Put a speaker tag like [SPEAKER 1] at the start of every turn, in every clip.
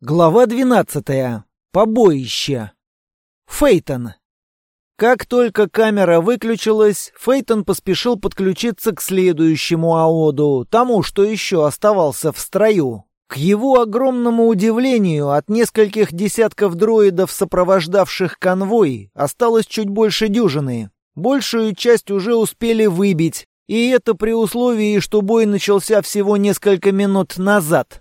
[SPEAKER 1] Глава 12. Побоище. Фейтон. Как только камера выключилась, Фейтон поспешил подключиться к следующему АОДу, тому, что еще оставался в строю. К его огромному удивлению, от нескольких десятков дроидов, сопровождавших конвой, осталось чуть больше дюжины. Большую часть уже успели выбить, и это при условии, что бой начался всего несколько минут назад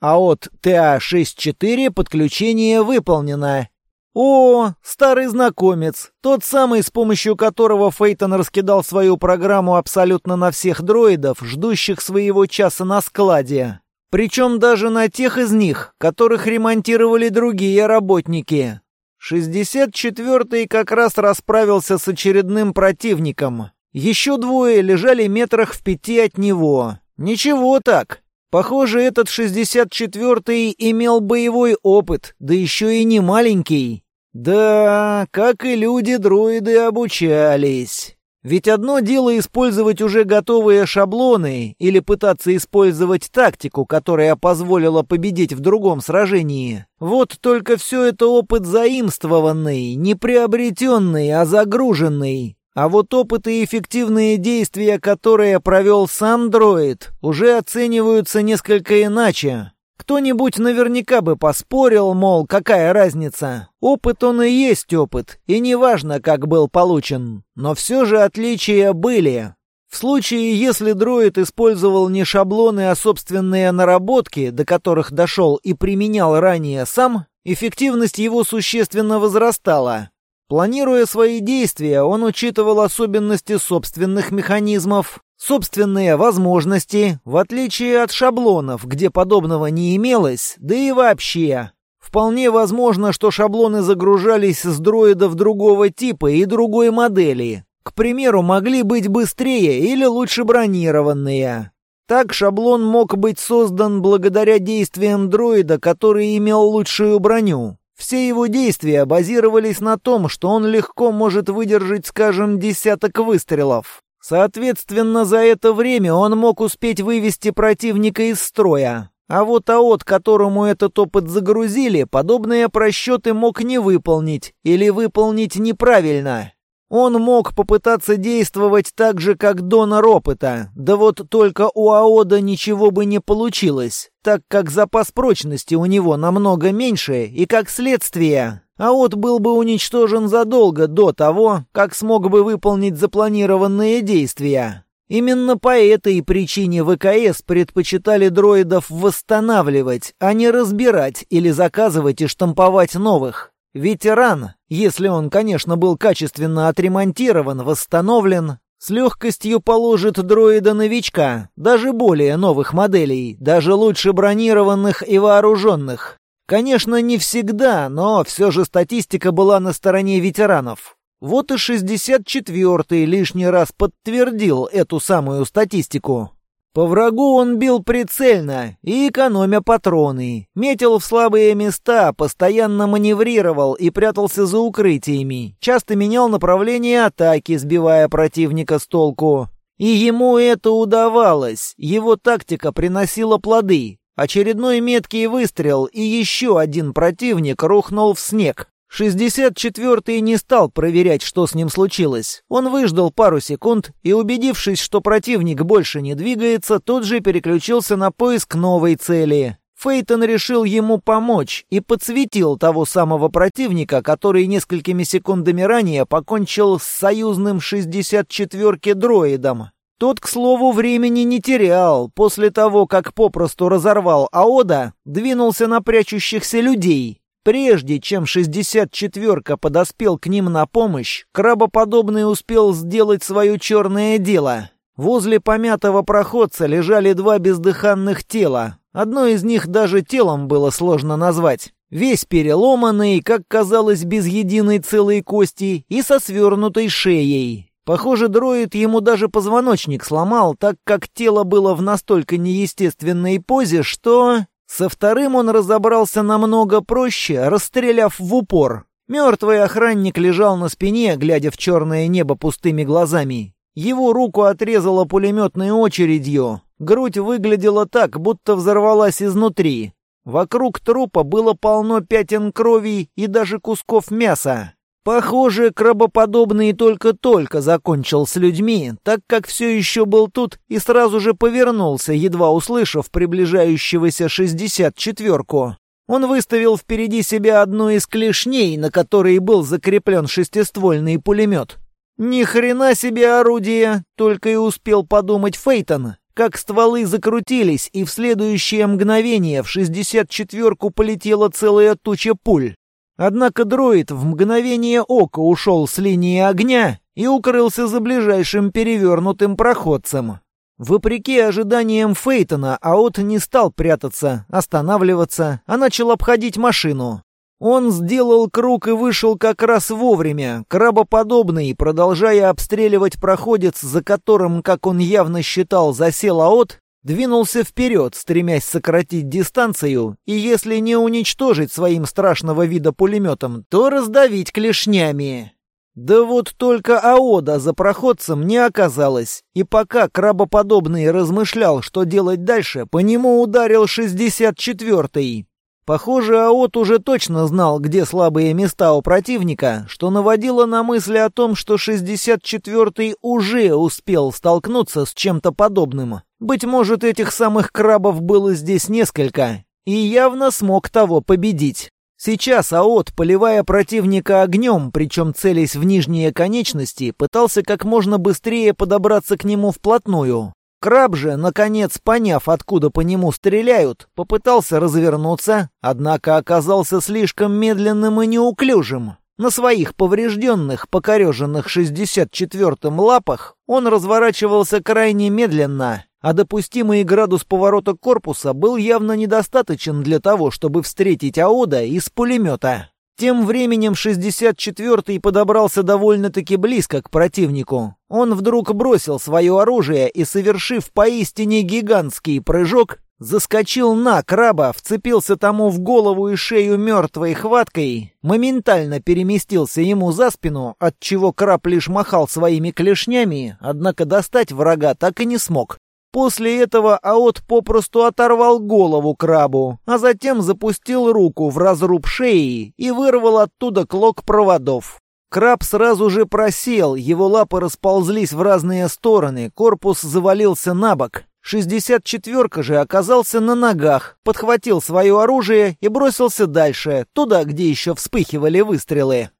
[SPEAKER 1] а от ТА-64 подключение выполнено. О, старый знакомец, тот самый, с помощью которого Фейтон раскидал свою программу абсолютно на всех дроидов, ждущих своего часа на складе. Причем даже на тех из них, которых ремонтировали другие работники. 64-й как раз расправился с очередным противником. Еще двое лежали метрах в пяти от него. Ничего так, Похоже, этот 64-й имел боевой опыт, да еще и не маленький. Да, как и люди, дроиды обучались. Ведь одно дело использовать уже готовые шаблоны или пытаться использовать тактику, которая позволила победить в другом сражении. Вот только все это опыт заимствованный, не приобретенный, а загруженный. А вот опыт и эффективные действия, которые провел сам дроид, уже оцениваются несколько иначе. Кто-нибудь наверняка бы поспорил, мол, какая разница. Опыт он и есть опыт, и неважно, как был получен. Но все же отличия были. В случае, если дроид использовал не шаблоны, а собственные наработки, до которых дошел и применял ранее сам, эффективность его существенно возрастала. Планируя свои действия, он учитывал особенности собственных механизмов, собственные возможности, в отличие от шаблонов, где подобного не имелось, да и вообще. Вполне возможно, что шаблоны загружались с дроидов другого типа и другой модели. К примеру, могли быть быстрее или лучше бронированные. Так шаблон мог быть создан благодаря действиям дроида, который имел лучшую броню. Все его действия базировались на том, что он легко может выдержать, скажем, десяток выстрелов. Соответственно, за это время он мог успеть вывести противника из строя. А вот АОТ, которому этот опыт загрузили, подобные просчеты мог не выполнить или выполнить неправильно. Он мог попытаться действовать так же, как донор опыта, да вот только у АОДа ничего бы не получилось, так как запас прочности у него намного меньше, и как следствие, АОД был бы уничтожен задолго до того, как смог бы выполнить запланированные действия. Именно по этой причине ВКС предпочитали дроидов восстанавливать, а не разбирать или заказывать и штамповать новых. Ветеран, если он, конечно, был качественно отремонтирован, восстановлен, с легкостью положит дроида-новичка, даже более новых моделей, даже лучше бронированных и вооруженных. Конечно, не всегда, но все же статистика была на стороне ветеранов. Вот и 64-й лишний раз подтвердил эту самую статистику. По врагу он бил прицельно и экономя патроны. Метил в слабые места, постоянно маневрировал и прятался за укрытиями. Часто менял направление атаки, сбивая противника с толку. И ему это удавалось. Его тактика приносила плоды. Очередной меткий выстрел, и еще один противник рухнул в снег. 64-й не стал проверять, что с ним случилось. Он выждал пару секунд и, убедившись, что противник больше не двигается, тут же переключился на поиск новой цели. Фейтон решил ему помочь и подсветил того самого противника, который несколькими секундами ранее покончил с союзным 64-ки дроидом. Тот, к слову, времени не терял. После того, как попросту разорвал Аода, двинулся на прячущихся людей. Прежде чем 64-ка подоспел к ним на помощь, крабоподобный успел сделать свое черное дело. Возле помятого проходца лежали два бездыханных тела. Одно из них даже телом было сложно назвать. Весь переломанный, как казалось, без единой целой кости и со свернутой шеей. Похоже, дроид ему даже позвоночник сломал, так как тело было в настолько неестественной позе, что... Со вторым он разобрался намного проще, расстреляв в упор. Мертвый охранник лежал на спине, глядя в черное небо пустыми глазами. Его руку отрезало пулеметной очередью. Грудь выглядела так, будто взорвалась изнутри. Вокруг трупа было полно пятен крови и даже кусков мяса. Похоже, крабоподобный только-только закончил с людьми, так как все еще был тут и сразу же повернулся, едва услышав приближающегося шестьдесят четверку. Он выставил впереди себя одну из клешней, на которой был закреплен шестиствольный пулемет. Ни хрена себе орудие, только и успел подумать Фейтон, как стволы закрутились, и в следующее мгновение в шестьдесят четверку полетела целая туча пуль. Однако дроид в мгновение ока ушел с линии огня и укрылся за ближайшим перевернутым проходцем. Вопреки ожиданиям Фейтона, Аот не стал прятаться, останавливаться, а начал обходить машину. Он сделал круг и вышел как раз вовремя, крабоподобный, продолжая обстреливать проходец, за которым, как он явно считал, засел Аот, двинулся вперед, стремясь сократить дистанцию, и если не уничтожить своим страшного вида пулеметом, то раздавить клешнями. Да вот только Аода за проходцем не оказалось, и пока крабоподобный размышлял, что делать дальше, по нему ударил 64-й. Похоже, Аот уже точно знал, где слабые места у противника, что наводило на мысли о том, что 64-й уже успел столкнуться с чем-то подобным. Быть может, этих самых крабов было здесь несколько, и явно смог того победить. Сейчас Аот, поливая противника огнем, причем целясь в нижние конечности, пытался как можно быстрее подобраться к нему вплотную. Краб же, наконец, поняв, откуда по нему стреляют, попытался развернуться, однако оказался слишком медленным и неуклюжим. На своих поврежденных, покореженных 64-м лапах он разворачивался крайне медленно, а допустимый градус поворота корпуса был явно недостаточен для того, чтобы встретить Аода из пулемета. Тем временем 64-й подобрался довольно-таки близко к противнику. Он вдруг бросил свое оружие и, совершив поистине гигантский прыжок, заскочил на краба, вцепился тому в голову и шею мертвой хваткой, моментально переместился ему за спину, отчего краб лишь махал своими клешнями, однако достать врага так и не смог. После этого Аот попросту оторвал голову крабу, а затем запустил руку в разруб шеи и вырвал оттуда клок проводов. Краб сразу же просел, его лапы расползлись в разные стороны, корпус завалился на бок. 64-ка же оказался на ногах, подхватил свое оружие и бросился дальше, туда, где еще вспыхивали выстрелы.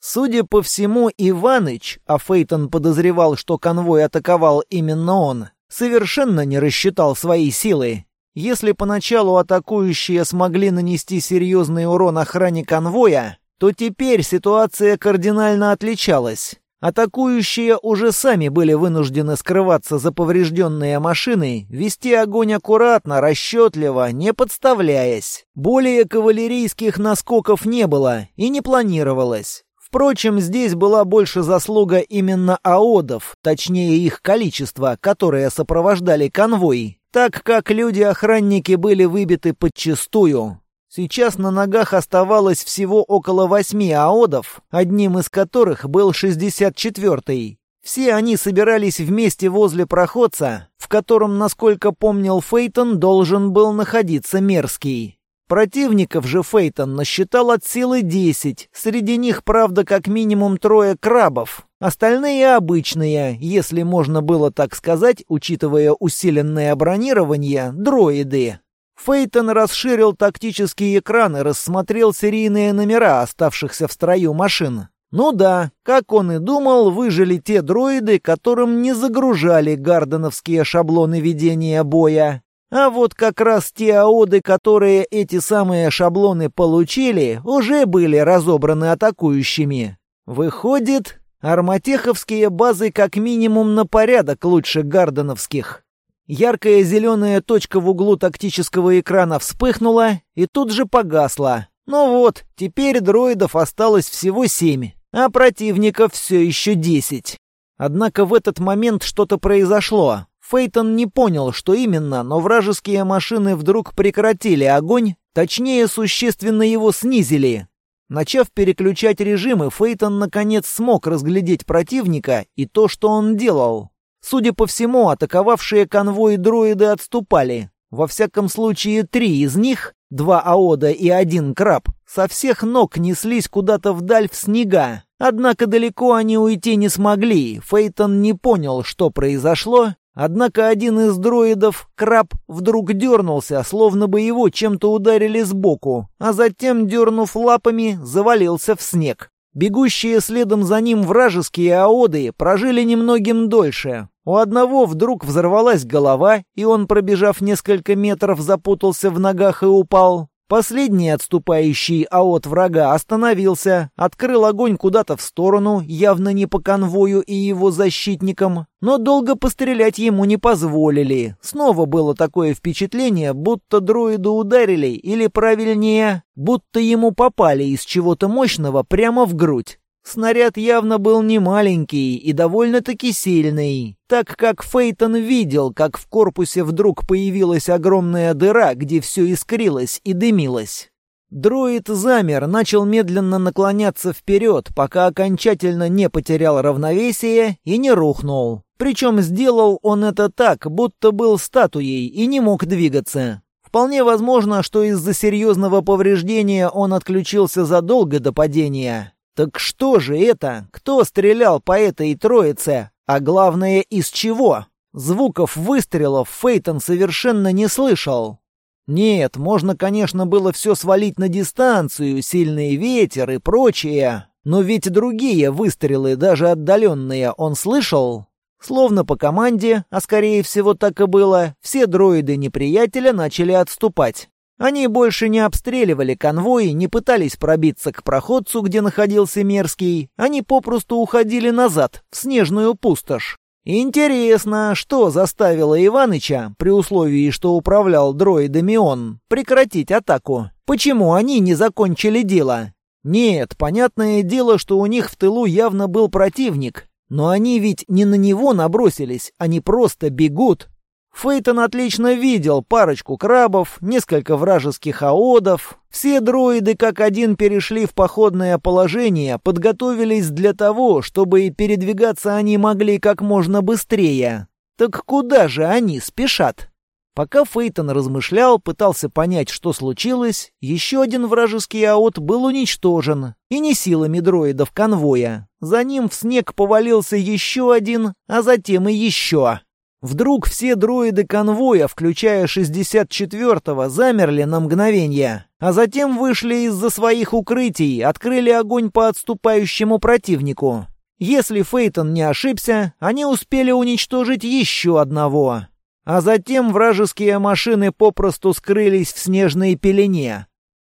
[SPEAKER 1] Судя по всему, Иваныч, а Фейтон подозревал, что конвой атаковал именно он, совершенно не рассчитал свои силы. Если поначалу атакующие смогли нанести серьезный урон охране конвоя, то теперь ситуация кардинально отличалась. Атакующие уже сами были вынуждены скрываться за поврежденные машины, вести огонь аккуратно, расчетливо, не подставляясь. Более кавалерийских наскоков не было и не планировалось. Впрочем, здесь была больше заслуга именно аодов, точнее их количество, которые сопровождали конвой, так как люди-охранники были выбиты подчистую. Сейчас на ногах оставалось всего около восьми аодов, одним из которых был 64-й. Все они собирались вместе возле проходца, в котором, насколько помнил Фейтон, должен был находиться Мерзкий. Противников же Фейтон насчитал от силы десять. Среди них, правда, как минимум трое крабов. Остальные обычные, если можно было так сказать, учитывая усиленное бронирование, дроиды. Фейтон расширил тактический экран и рассмотрел серийные номера оставшихся в строю машин. Ну да, как он и думал, выжили те дроиды, которым не загружали гарденовские шаблоны ведения боя. А вот как раз те аоды, которые эти самые шаблоны получили, уже были разобраны атакующими. Выходит, арматеховские базы как минимум на порядок лучше гарденовских. Яркая зеленая точка в углу тактического экрана вспыхнула и тут же погасла. Ну вот, теперь дроидов осталось всего семь, а противников все еще десять. Однако в этот момент что-то произошло. Фейтон не понял, что именно, но вражеские машины вдруг прекратили огонь, точнее, существенно его снизили. Начав переключать режимы, Фейтон наконец смог разглядеть противника и то, что он делал. Судя по всему, атаковавшие конвой дроиды отступали. Во всяком случае, три из них два аода и один краб, со всех ног неслись куда-то вдаль в снега. Однако далеко они уйти не смогли. Фейтон не понял, что произошло. Однако один из дроидов, краб, вдруг дернулся, словно бы его чем-то ударили сбоку, а затем, дернув лапами, завалился в снег. Бегущие следом за ним вражеские аоды прожили немногим дольше. У одного вдруг взорвалась голова, и он, пробежав несколько метров, запутался в ногах и упал. Последний отступающий аот врага остановился, открыл огонь куда-то в сторону, явно не по конвою и его защитникам, но долго пострелять ему не позволили. Снова было такое впечатление, будто дроиду ударили, или правильнее, будто ему попали из чего-то мощного прямо в грудь. Снаряд явно был не маленький и довольно-таки сильный, так как Фейтон видел, как в корпусе вдруг появилась огромная дыра, где все искрилось и дымилось. Дроид замер, начал медленно наклоняться вперед, пока окончательно не потерял равновесие и не рухнул. Причем сделал он это так, будто был статуей и не мог двигаться. Вполне возможно, что из-за серьезного повреждения он отключился задолго до падения. Так что же это? Кто стрелял по этой троице? А главное, из чего? Звуков выстрелов Фейтон совершенно не слышал. Нет, можно, конечно, было все свалить на дистанцию, сильный ветер и прочее, но ведь другие выстрелы, даже отдаленные, он слышал. Словно по команде, а скорее всего так и было, все дроиды неприятеля начали отступать. Они больше не обстреливали конвой, не пытались пробиться к проходцу, где находился Мерзкий. Они попросту уходили назад, в снежную пустошь. Интересно, что заставило Иваныча, при условии, что управлял дроидами он, прекратить атаку? Почему они не закончили дело? Нет, понятное дело, что у них в тылу явно был противник. Но они ведь не на него набросились, они просто бегут, Фейтон отлично видел парочку крабов, несколько вражеских аодов. Все дроиды как один перешли в походное положение, подготовились для того, чтобы передвигаться они могли как можно быстрее. Так куда же они спешат? Пока Фейтон размышлял, пытался понять, что случилось, еще один вражеский аот был уничтожен. И не силами дроидов конвоя. За ним в снег повалился еще один, а затем и еще. Вдруг все дроиды конвоя, включая 64-го, замерли на мгновение, а затем вышли из-за своих укрытий, открыли огонь по отступающему противнику. Если Фейтон не ошибся, они успели уничтожить еще одного. А затем вражеские машины попросту скрылись в снежной пелене.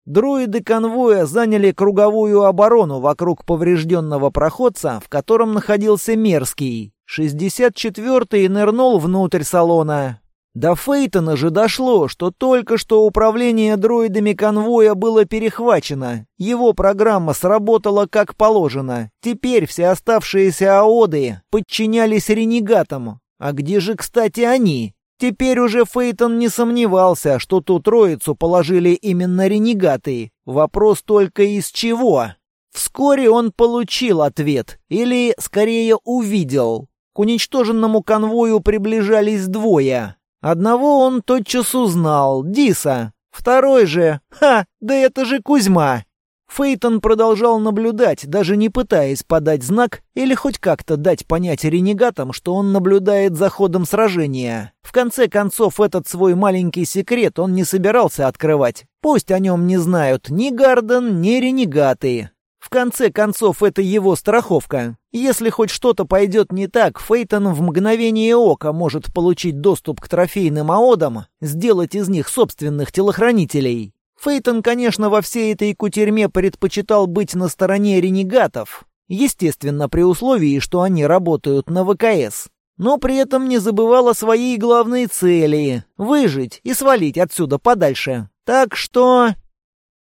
[SPEAKER 1] Дроиды конвоя заняли круговую оборону вокруг поврежденного проходца, в котором находился Мерзкий. Шестьдесят четвертый нырнул внутрь салона. До Фейтона же дошло, что только что управление дроидами конвоя было перехвачено. Его программа сработала как положено. Теперь все оставшиеся аоды подчинялись ренегатам. А где же, кстати, они? Теперь уже Фейтон не сомневался, что ту троицу положили именно ренегаты. Вопрос только из чего? Вскоре он получил ответ, или, скорее, увидел. К уничтоженному конвою приближались двое. Одного он тотчас узнал — Диса. Второй же... Ха! Да это же Кузьма! Фейтон продолжал наблюдать, даже не пытаясь подать знак или хоть как-то дать понять ренегатам, что он наблюдает за ходом сражения. В конце концов, этот свой маленький секрет он не собирался открывать. Пусть о нем не знают ни Гарден, ни ренегаты. В конце концов, это его страховка. Если хоть что-то пойдет не так, Фейтон в мгновение ока может получить доступ к трофейным аодам, сделать из них собственных телохранителей. Фейтон, конечно, во всей этой кутерьме предпочитал быть на стороне ренегатов. Естественно, при условии, что они работают на ВКС. Но при этом не забывал о своей главной цели — выжить и свалить отсюда подальше. Так что...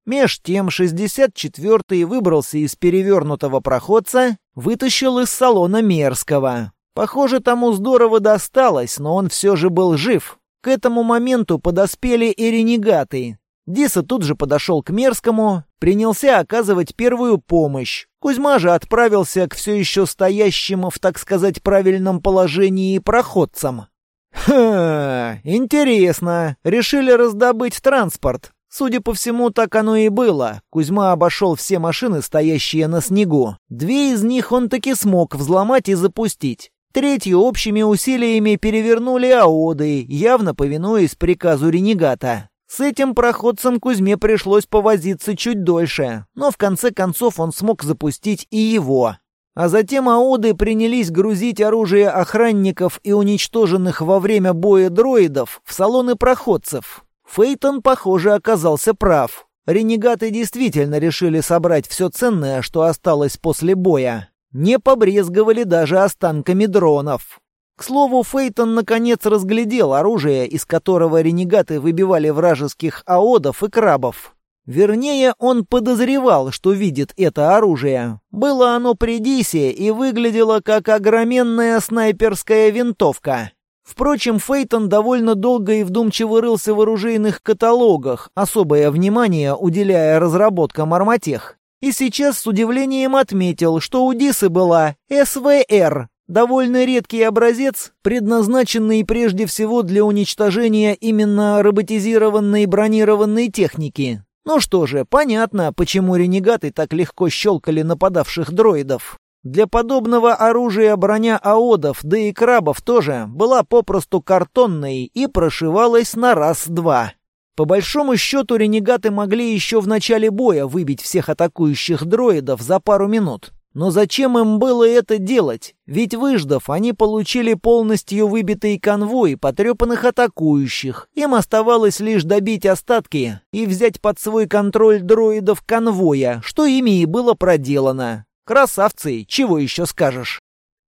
[SPEAKER 1] Меж тем 64-й выбрался из перевернутого проходца, вытащил из салона Мерзкого. Похоже, тому здорово досталось, но он все же был жив. К этому моменту подоспели и ренегаты. Диса тут же подошел к Мерзкому, принялся оказывать первую помощь. Кузьма же отправился к все еще стоящим в, так сказать, правильном положении проходцам. «Ха, интересно, решили раздобыть транспорт. Судя по всему, так оно и было. Кузьма обошел все машины, стоящие на снегу. Две из них он таки смог взломать и запустить. Третью общими усилиями перевернули аоды, явно повинуясь приказу ренегата. С этим проходцем Кузьме пришлось повозиться чуть дольше, но в конце концов он смог запустить и его. А затем аоды принялись грузить оружие охранников и уничтоженных во время боя дроидов в салоны проходцев. Фейтон, похоже, оказался прав. Ренегаты действительно решили собрать все ценное, что осталось после боя не побрезговали даже останками дронов. К слову, Фейтон наконец разглядел оружие, из которого ренегаты выбивали вражеских аодов и крабов. Вернее, он подозревал, что видит это оружие. Было оно при Дисе и выглядело как огроменная снайперская винтовка. Впрочем, Фейтон довольно долго и вдумчиво рылся в оружейных каталогах, особое внимание уделяя разработкам арматех. И сейчас с удивлением отметил, что у Дисы была СВР, довольно редкий образец, предназначенный прежде всего для уничтожения именно роботизированной бронированной техники. Ну что же, понятно, почему ренегаты так легко щелкали нападавших дроидов. Для подобного оружия броня аодов, да и крабов тоже, была попросту картонной и прошивалась на раз-два. По большому счету, ренегаты могли еще в начале боя выбить всех атакующих дроидов за пару минут. Но зачем им было это делать? Ведь выждав, они получили полностью выбитый конвой потрепанных атакующих. Им оставалось лишь добить остатки и взять под свой контроль дроидов конвоя, что ими и было проделано. Красавцы, чего еще скажешь?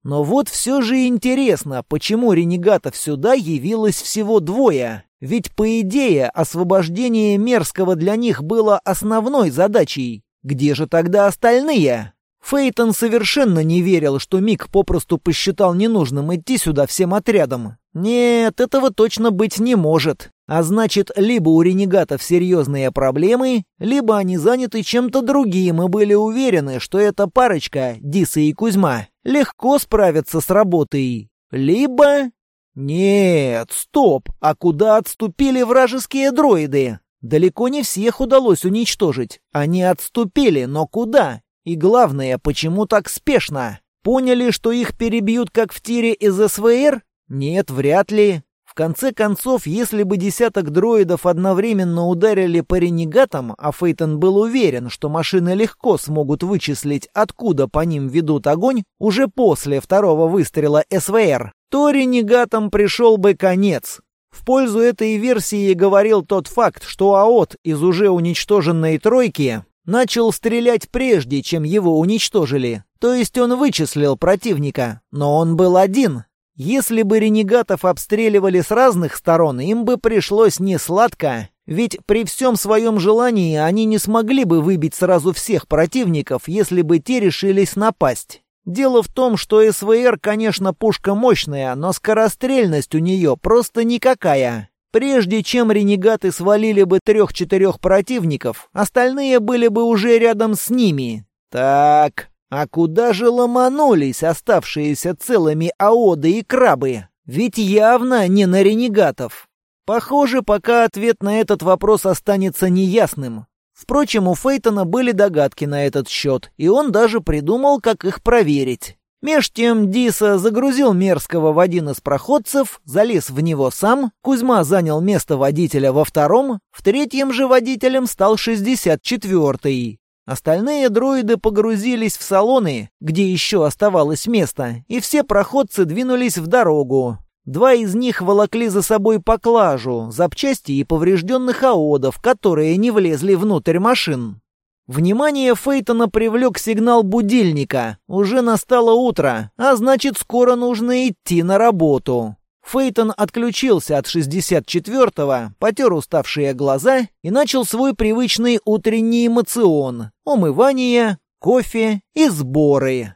[SPEAKER 1] Но вот все же интересно, почему ренегатов сюда явилось всего двое. Ведь, по идее, освобождение Мерзкого для них было основной задачей. Где же тогда остальные? Фейтон совершенно не верил, что Мик попросту посчитал ненужным идти сюда всем отрядом. Нет, этого точно быть не может. А значит, либо у ренегатов серьезные проблемы, либо они заняты чем-то другим и были уверены, что эта парочка, Диса и Кузьма, легко справятся с работой. Либо... Нет, стоп, а куда отступили вражеские дроиды? Далеко не всех удалось уничтожить. Они отступили, но куда? И главное, почему так спешно? Поняли, что их перебьют как в тире из СВР? Нет, вряд ли. Конце концов, если бы десяток дроидов одновременно ударили по ренегатам, а Фейтон был уверен, что машины легко смогут вычислить, откуда по ним ведут огонь, уже после второго выстрела СВР, то ренегатам пришел бы конец. В пользу этой версии говорил тот факт, что АОТ из уже уничтоженной тройки начал стрелять прежде, чем его уничтожили. То есть он вычислил противника, но он был один. Если бы ренегатов обстреливали с разных сторон, им бы пришлось не сладко, ведь при всем своем желании они не смогли бы выбить сразу всех противников, если бы те решились напасть. Дело в том, что СВР, конечно, пушка мощная, но скорострельность у нее просто никакая. Прежде чем ренегаты свалили бы трех-четырех противников, остальные были бы уже рядом с ними. Так, а куда же ломанулись оставшиеся целыми аоды и крабы? Ведь явно не на ренегатов. Похоже, пока ответ на этот вопрос останется неясным. Впрочем, у Фейтона были догадки на этот счет, и он даже придумал, как их проверить. Меж тем Диса загрузил Мерзкого в один из проходцев, залез в него сам, Кузьма занял место водителя во втором, в третьем же водителем стал 64-й. Остальные дроиды погрузились в салоны, где еще оставалось место, и все проходцы двинулись в дорогу. Два из них волокли за собой поклажу, запчасти и поврежденных аодов, которые не влезли внутрь машин. Внимание Фейтона привлек сигнал будильника. Уже настало утро, а значит, скоро нужно идти на работу. Фейтон отключился от 64-го, потер уставшие глаза и начал свой привычный утренний эмоцион — умывание, кофе и сборы.